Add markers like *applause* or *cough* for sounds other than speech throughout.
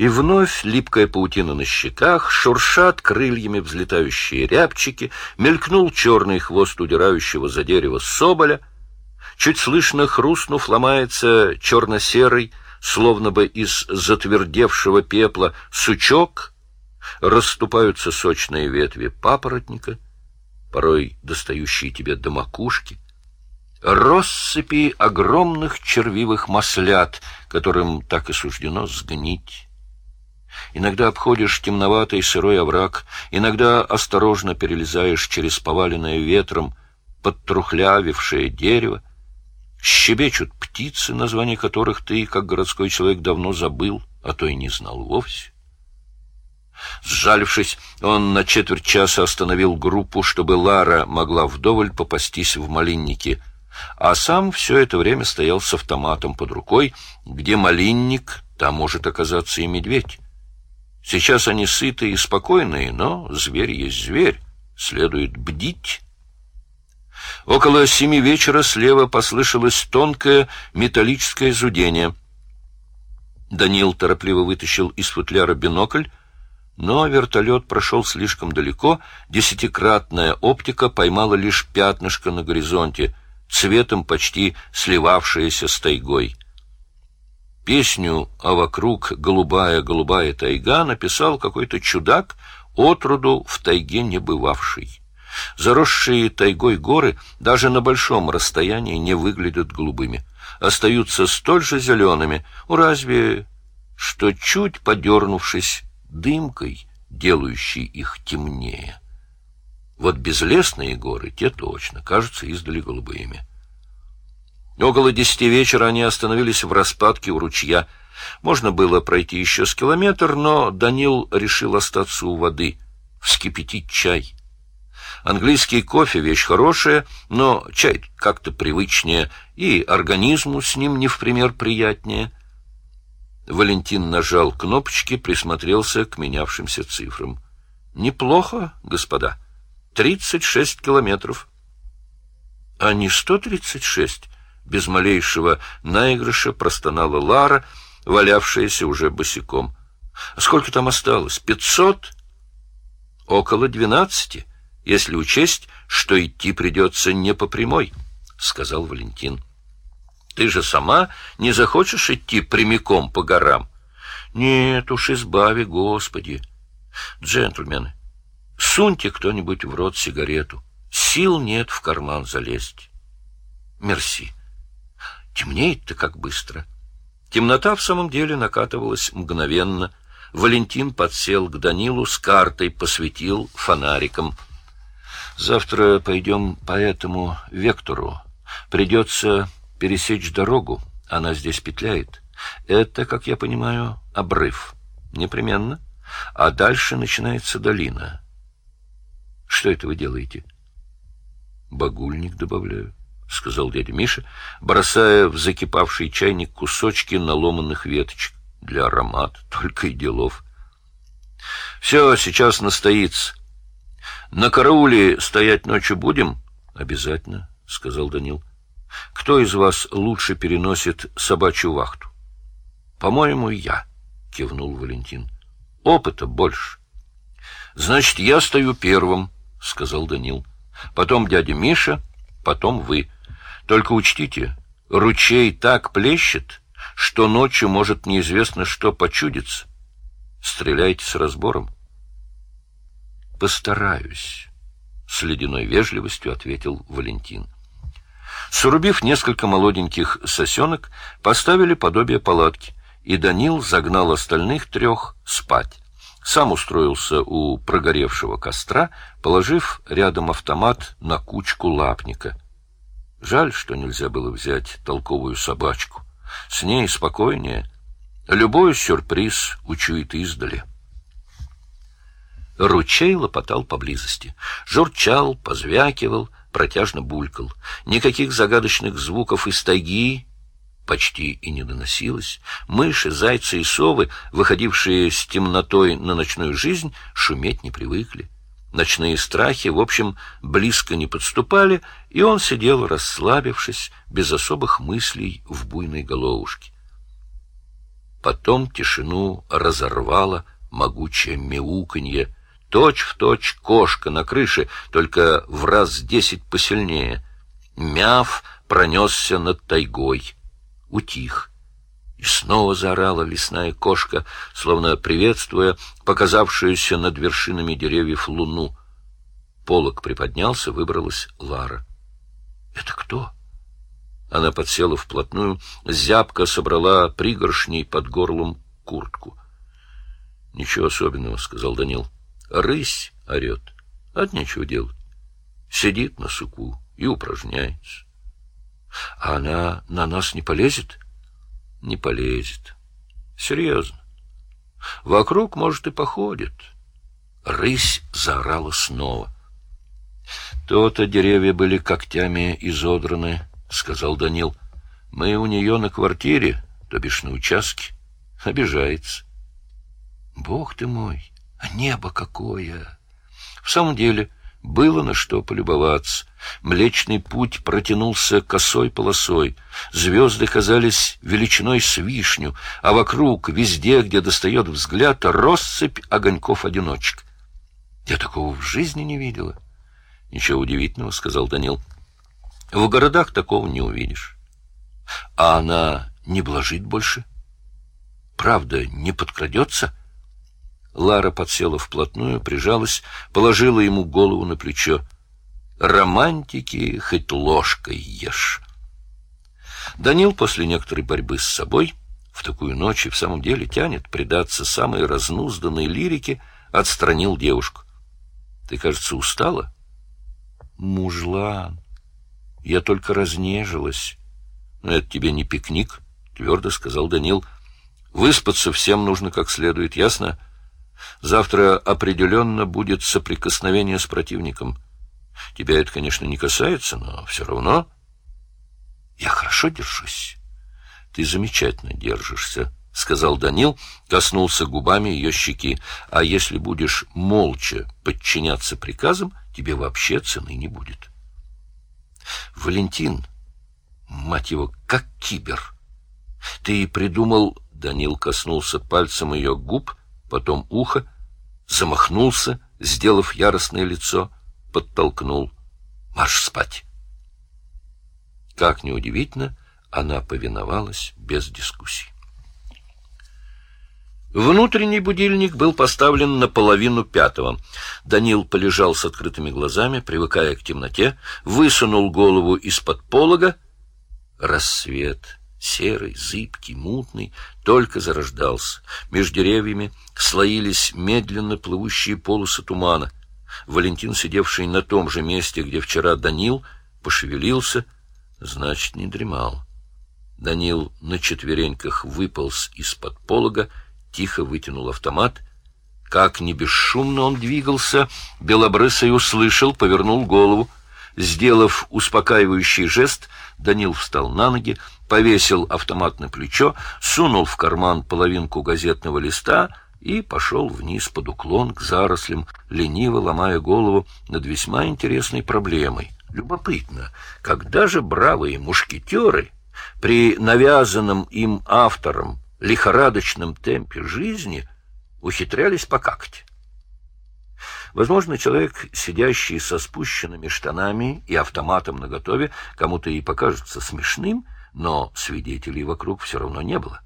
И вновь липкая паутина на щеках, шуршат крыльями взлетающие рябчики, мелькнул черный хвост удирающего за дерево соболя, чуть слышно хрустнув ломается черно-серый, словно бы из затвердевшего пепла, сучок, расступаются сочные ветви папоротника, порой достающие тебе до макушки, россыпи огромных червивых маслят, которым так и суждено сгнить. Иногда обходишь темноватый сырой овраг, иногда осторожно перелезаешь через поваленное ветром подтрухлявившее дерево, щебечут птицы, названия которых ты, как городской человек, давно забыл, а то и не знал вовсе. Сжалившись, он на четверть часа остановил группу, чтобы Лара могла вдоволь попастись в малиннике, а сам все это время стоял с автоматом под рукой, где малинник, там может оказаться и медведь. Сейчас они сытые и спокойные, но зверь есть зверь, следует бдить. Около семи вечера слева послышалось тонкое металлическое зудение. Данил торопливо вытащил из футляра бинокль, но вертолет прошел слишком далеко, десятикратная оптика поймала лишь пятнышко на горизонте, цветом почти сливавшееся с тайгой. Песню «А вокруг голубая-голубая тайга» написал какой-то чудак, отроду в тайге не бывавший. Заросшие тайгой горы даже на большом расстоянии не выглядят голубыми, остаются столь же зелеными, у разве что чуть подернувшись дымкой, делающей их темнее. Вот безлесные горы, те точно, кажутся издали голубыми. Около десяти вечера они остановились в распадке у ручья. Можно было пройти еще с километр, но Данил решил остаться у воды, вскипятить чай. Английский кофе — вещь хорошая, но чай как-то привычнее, и организму с ним не в пример приятнее — Валентин нажал кнопочки, присмотрелся к менявшимся цифрам. Неплохо, господа. Тридцать шесть километров. А не сто тридцать шесть? Без малейшего наигрыша простонала Лара, валявшаяся уже босиком. А сколько там осталось? Пятьсот? Около двенадцати, если учесть, что идти придется не по прямой, — сказал Валентин. — ты же сама не захочешь идти прямиком по горам? Нет уж, избави, Господи. Джентльмены, суньте кто-нибудь в рот сигарету. Сил нет в карман залезть. Мерси. Темнеет-то как быстро. Темнота в самом деле накатывалась мгновенно. Валентин подсел к Данилу с картой, посветил фонариком. Завтра пойдем по этому вектору. Придется пересечь дорогу, она здесь петляет. Это, как я понимаю, обрыв. Непременно. А дальше начинается долина. Что это вы делаете? Багульник добавляю, — сказал дядя Миша, бросая в закипавший чайник кусочки наломанных веточек. Для аромата *laughs* только и делов. Все, сейчас настоится. На карауле стоять ночью будем? Обязательно, — сказал Данил. Кто из вас лучше переносит собачью вахту? По-моему, я, кивнул Валентин. Опыта больше. Значит, я стою первым, сказал Данил. Потом дядя Миша, потом вы. Только учтите, ручей так плещет, что ночью может неизвестно что почудиться. Стреляйте с разбором. Постараюсь, с ледяной вежливостью ответил Валентин. Срубив несколько молоденьких сосенок, поставили подобие палатки, и Данил загнал остальных трех спать. Сам устроился у прогоревшего костра, положив рядом автомат на кучку лапника. Жаль, что нельзя было взять толковую собачку. С ней спокойнее. Любой сюрприз учует издали. Ручей лопотал поблизости. Журчал, позвякивал — протяжно булькал. Никаких загадочных звуков из тайги почти и не доносилось. Мыши, зайцы и совы, выходившие с темнотой на ночную жизнь, шуметь не привыкли. Ночные страхи, в общем, близко не подступали, и он сидел, расслабившись, без особых мыслей в буйной головушке. Потом тишину разорвало могучее мяуканье, точь-в-точь кошка на крыше, только в раз десять посильнее. Мяв пронесся над тайгой, утих. И снова заорала лесная кошка, словно приветствуя показавшуюся над вершинами деревьев луну. Полок приподнялся, выбралась Лара. — Это кто? Она подсела вплотную, зябко собрала пригоршней под горлом куртку. — Ничего особенного, — сказал Данил. — Рысь орет. От нечего делать. Сидит на суку и упражняется. — А она на нас не полезет? — Не полезет. — Серьезно. Вокруг, может, и походит. Рысь заорала снова. То-то деревья были когтями изодраны, — сказал Данил. — Мы у нее на квартире, то бишь на участке. Обижается. — Бог ты мой, а небо какое! В самом деле, было на что полюбоваться. Млечный путь протянулся косой полосой. Звезды казались величиной с вишню, а вокруг, везде, где достает взгляд, россыпь огоньков-одиночек. Я такого в жизни не видела. — Ничего удивительного, — сказал Данил. — в городах такого не увидишь. А она не блажит больше? Правда, не подкрадется? Лара подсела вплотную, прижалась, положила ему голову на плечо. Романтики хоть ложкой ешь. Данил после некоторой борьбы с собой в такую ночь и в самом деле тянет предаться самой разнузданной лирике, отстранил девушку. — Ты, кажется, устала? — Мужлан, я только разнежилась. — это тебе не пикник, — твердо сказал Данил. — Выспаться всем нужно как следует, ясно? Завтра определенно будет соприкосновение с противником. Тебя это, конечно, не касается, но все равно... — Я хорошо держусь. — Ты замечательно держишься, — сказал Данил, коснулся губами ее щеки. — А если будешь молча подчиняться приказам, тебе вообще цены не будет. Валентин, мать его, как кибер. Ты придумал... Данил коснулся пальцем ее губ, потом уха, замахнулся, сделав яростное лицо, подтолкнул. Марш спать. Как неудивительно, она повиновалась без дискуссий. Внутренний будильник был поставлен на половину пятого. Данил полежал с открытыми глазами, привыкая к темноте, высунул голову из-под полога. Рассвет, серый, зыбкий, мутный, только зарождался. Между деревьями слоились медленно плывущие полосы тумана. Валентин, сидевший на том же месте, где вчера Данил, пошевелился, значит, не дремал. Данил на четвереньках выполз из-под полога, тихо вытянул автомат. Как не бесшумно он двигался, Белобрысый услышал, повернул голову. Сделав успокаивающий жест, Данил встал на ноги, повесил автомат на плечо, сунул в карман половинку газетного листа и пошел вниз под уклон к зарослям, лениво ломая голову над весьма интересной проблемой. Любопытно, когда же бравые мушкетеры при навязанном им автором лихорадочном темпе жизни ухитрялись покакать. Возможно, человек, сидящий со спущенными штанами и автоматом наготове, кому-то и покажется смешным, но свидетелей вокруг все равно не было.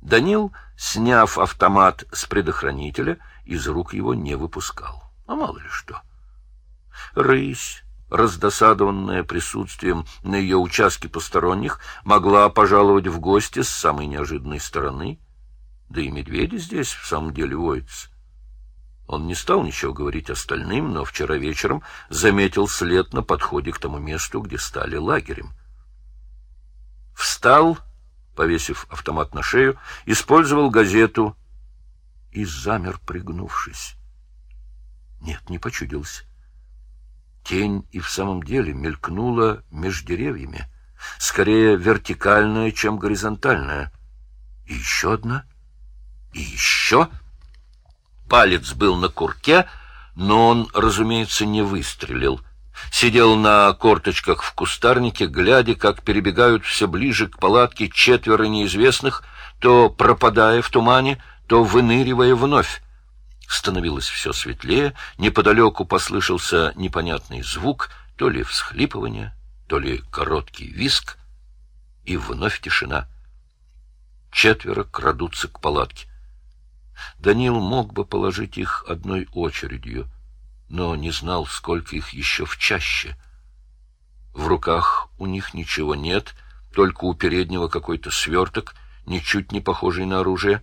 Данил, сняв автомат с предохранителя, из рук его не выпускал. А мало ли что. Рысь, раздосадованная присутствием на ее участке посторонних, могла пожаловать в гости с самой неожиданной стороны. Да и медведи здесь в самом деле водятся. Он не стал ничего говорить остальным, но вчера вечером заметил след на подходе к тому месту, где стали лагерем. Встал, повесив автомат на шею, использовал газету и замер, пригнувшись. Нет, не почудился. Тень и в самом деле мелькнула меж деревьями, скорее вертикальная, чем горизонтальная. И еще одна, и еще. Палец был на курке, но он, разумеется, не выстрелил. Сидел на корточках в кустарнике, глядя, как перебегают все ближе к палатке четверо неизвестных, то пропадая в тумане, то выныривая вновь. Становилось все светлее, неподалеку послышался непонятный звук, то ли всхлипывание, то ли короткий виск, и вновь тишина. Четверо крадутся к палатке. Данил мог бы положить их одной очередью, но не знал, сколько их еще в чаще. В руках у них ничего нет, только у переднего какой-то сверток, ничуть не похожий на оружие,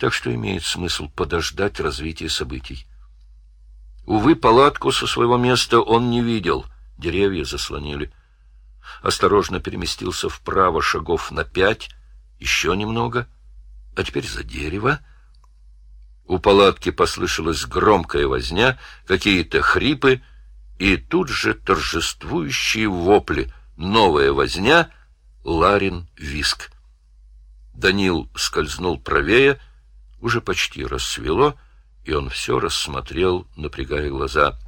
так что имеет смысл подождать развития событий. Увы, палатку со своего места он не видел, деревья заслонили. Осторожно переместился вправо шагов на пять, еще немного, а теперь за дерево — у палатки послышалась громкая возня, какие-то хрипы, и тут же торжествующие вопли, новая возня, Ларин виск. Данил скользнул правее, уже почти рассвело, и он все рассмотрел, напрягая глаза.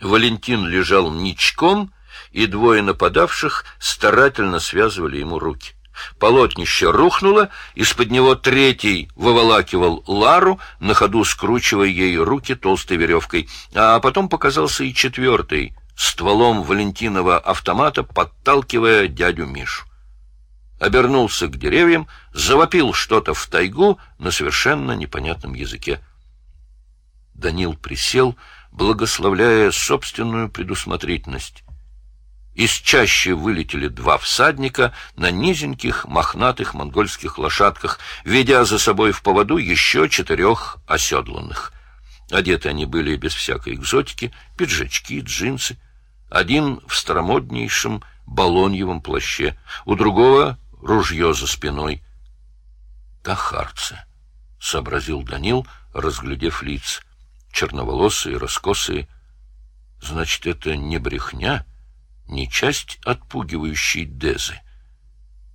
Валентин лежал ничком, и двое нападавших старательно связывали ему руки. Полотнище рухнуло, из-под него третий выволакивал Лару, на ходу скручивая ей руки толстой веревкой, а потом показался и четвертый, стволом Валентинова автомата, подталкивая дядю Мишу. Обернулся к деревьям, завопил что-то в тайгу на совершенно непонятном языке. Данил присел, благословляя собственную предусмотрительность. Из чаще вылетели два всадника на низеньких мохнатых монгольских лошадках, ведя за собой в поводу еще четырех оседланных. Одеты они были без всякой экзотики, пиджачки, джинсы. Один в старомоднейшем балоньевом плаще, у другого — ружье за спиной. «Тахарцы», — сообразил Данил, разглядев лиц, черноволосые, раскосые. «Значит, это не брехня?» Не часть отпугивающей Дезы.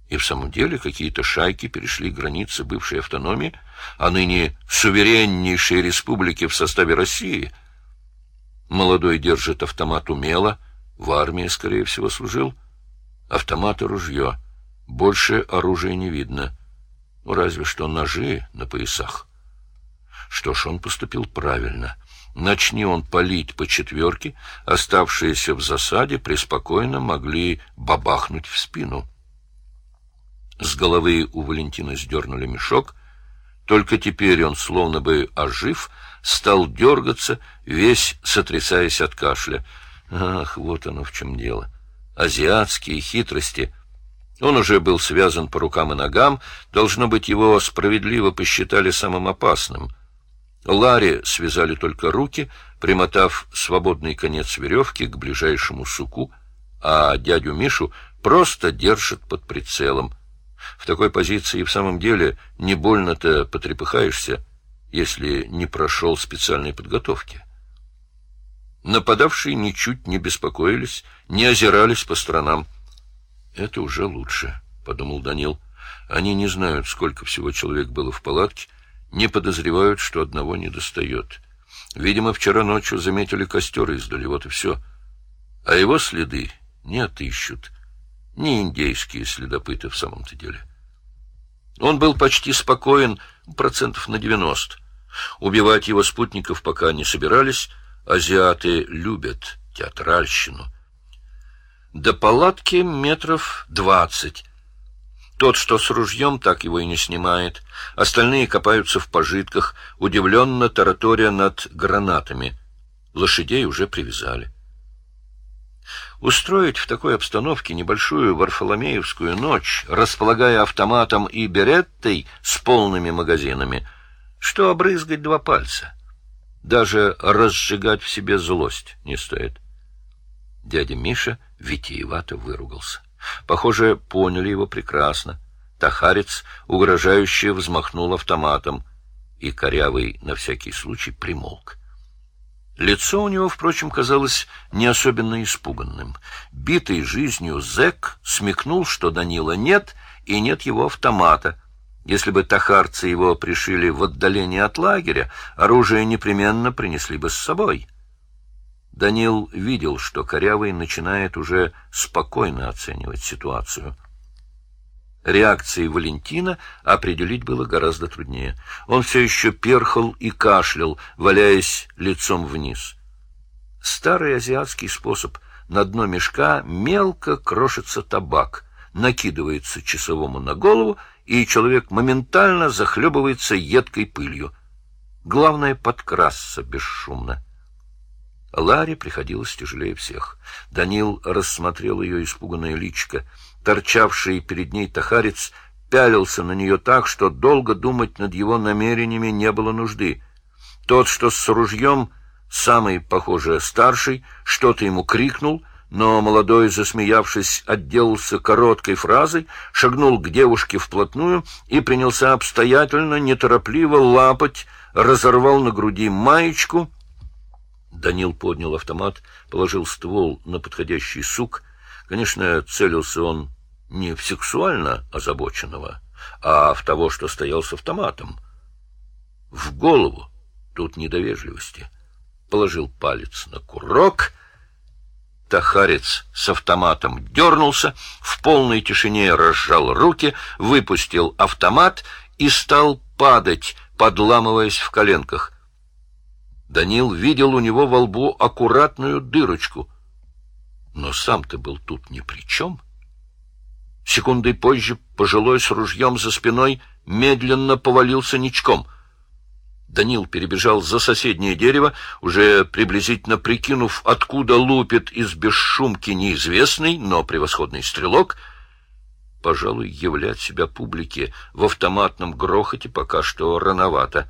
И в самом деле какие-то шайки перешли границы бывшей автономии, а ныне сувереннейшей республики в составе России. Молодой держит автомат умело, в армии, скорее всего, служил. Автомат и ружье. Больше оружия не видно. Ну, разве что ножи на поясах. Что ж, он поступил правильно — Начни он палить по четверке, оставшиеся в засаде преспокойно могли бабахнуть в спину. С головы у Валентина сдернули мешок. Только теперь он, словно бы ожив, стал дергаться, весь сотрясаясь от кашля. Ах, вот оно в чем дело. Азиатские хитрости. Он уже был связан по рукам и ногам, должно быть, его справедливо посчитали самым опасным — Ларе связали только руки, примотав свободный конец веревки к ближайшему суку, а дядю Мишу просто держат под прицелом. В такой позиции в самом деле не больно-то потрепыхаешься, если не прошел специальной подготовки. Нападавшие ничуть не беспокоились, не озирались по сторонам. «Это уже лучше», — подумал Данил. «Они не знают, сколько всего человек было в палатке, не подозревают, что одного не достает. Видимо, вчера ночью заметили костер издали, вот и все. А его следы не отыщут. Не индейские следопыты в самом-то деле. Он был почти спокоен, процентов на девяносто. Убивать его спутников пока не собирались. Азиаты любят театральщину. До палатки метров двадцать. Тот, что с ружьем, так его и не снимает. Остальные копаются в пожитках, удивленно тараторя над гранатами. Лошадей уже привязали. Устроить в такой обстановке небольшую Варфоломеевскую ночь, располагая автоматом и береттой с полными магазинами, что обрызгать два пальца. Даже разжигать в себе злость не стоит. Дядя Миша витиевато выругался. Похоже, поняли его прекрасно. Тахарец угрожающе взмахнул автоматом, и корявый на всякий случай примолк. Лицо у него, впрочем, казалось не особенно испуганным. Битый жизнью зэк смекнул, что Данила нет, и нет его автомата. Если бы тахарцы его пришили в отдалении от лагеря, оружие непременно принесли бы с собой. Данил видел, что Корявый начинает уже спокойно оценивать ситуацию. Реакции Валентина определить было гораздо труднее. Он все еще перхал и кашлял, валяясь лицом вниз. Старый азиатский способ. На дно мешка мелко крошится табак, накидывается часовому на голову, и человек моментально захлебывается едкой пылью. Главное — подкрасться бесшумно. Ларе приходилось тяжелее всех. Данил рассмотрел ее испуганное личико. Торчавший перед ней тахарец пялился на нее так, что долго думать над его намерениями не было нужды. Тот, что с ружьем, самый, похоже, старший, что-то ему крикнул, но молодой, засмеявшись, отделался короткой фразой, шагнул к девушке вплотную и принялся обстоятельно, неторопливо лапать, разорвал на груди маечку — Данил поднял автомат, положил ствол на подходящий сук. Конечно, целился он не в сексуально озабоченного, а в того, что стоял с автоматом. В голову, тут недовежливости, положил палец на курок. Тахарец с автоматом дернулся, в полной тишине разжал руки, выпустил автомат и стал падать, подламываясь в коленках. Данил видел у него во лбу аккуратную дырочку. Но сам-то был тут ни при чем. Секундой позже пожилой с ружьем за спиной медленно повалился ничком. Данил перебежал за соседнее дерево, уже приблизительно прикинув, откуда лупит из бесшумки неизвестный, но превосходный стрелок. Пожалуй, являть себя публике в автоматном грохоте пока что рановато.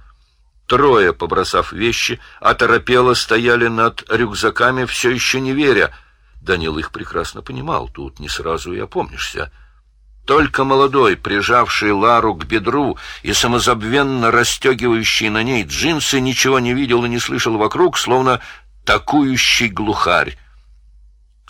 Трое, побросав вещи, оторопело стояли над рюкзаками, все еще не веря. Данил их прекрасно понимал, тут не сразу и опомнишься. Только молодой, прижавший Лару к бедру и самозабвенно расстегивающий на ней джинсы, ничего не видел и не слышал вокруг, словно такующий глухарь.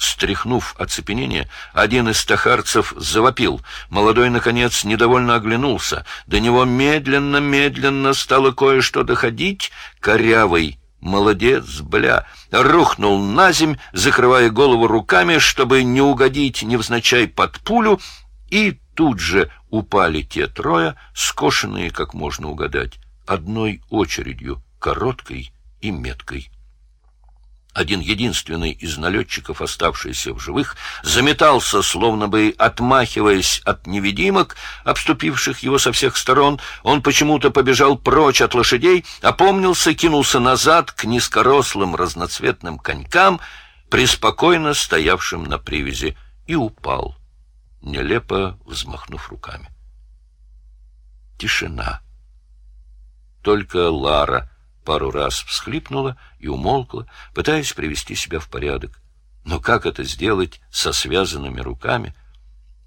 Стряхнув оцепенение, один из тахарцев завопил. Молодой, наконец, недовольно оглянулся. До него медленно-медленно стало кое-что доходить. Корявый, молодец, бля, рухнул на земь, закрывая голову руками, чтобы не угодить невзначай под пулю, и тут же упали те трое, скошенные, как можно угадать, одной очередью, короткой и меткой. Один единственный из налетчиков, оставшийся в живых, заметался, словно бы отмахиваясь от невидимок, обступивших его со всех сторон. Он почему-то побежал прочь от лошадей, опомнился, кинулся назад к низкорослым разноцветным конькам, преспокойно стоявшим на привязи, и упал, нелепо взмахнув руками. Тишина. Только Лара — пару раз всхлипнула и умолкла, пытаясь привести себя в порядок. Но как это сделать со связанными руками?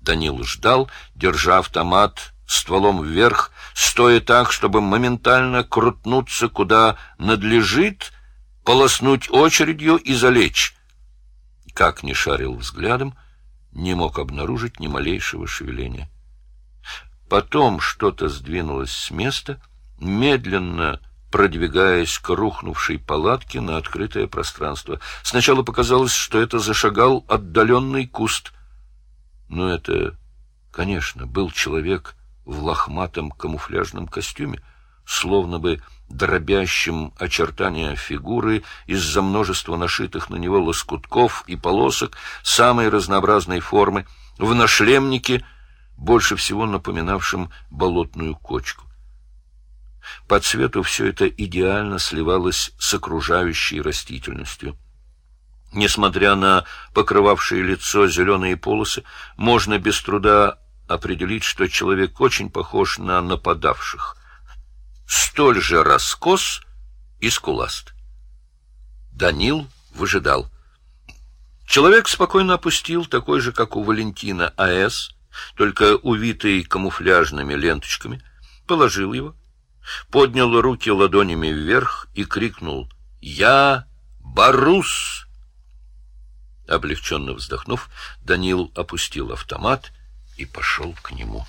Данил ждал, держа автомат стволом вверх, стоя так, чтобы моментально крутнуться куда надлежит, полоснуть очередью и залечь. Как ни шарил взглядом, не мог обнаружить ни малейшего шевеления. Потом что-то сдвинулось с места, медленно продвигаясь к рухнувшей палатке на открытое пространство. Сначала показалось, что это зашагал отдаленный куст. Но это, конечно, был человек в лохматом камуфляжном костюме, словно бы дробящим очертания фигуры из-за множества нашитых на него лоскутков и полосок самой разнообразной формы, в нашлемнике, больше всего напоминавшем болотную кочку. По цвету все это идеально сливалось с окружающей растительностью. Несмотря на покрывавшее лицо зеленые полосы, можно без труда определить, что человек очень похож на нападавших. Столь же раскос и скуласт. Данил выжидал. Человек спокойно опустил, такой же, как у Валентина А.С., только увитый камуфляжными ленточками, положил его, поднял руки ладонями вверх и крикнул «Я Барус!». Облегченно вздохнув, Данил опустил автомат и пошел к нему.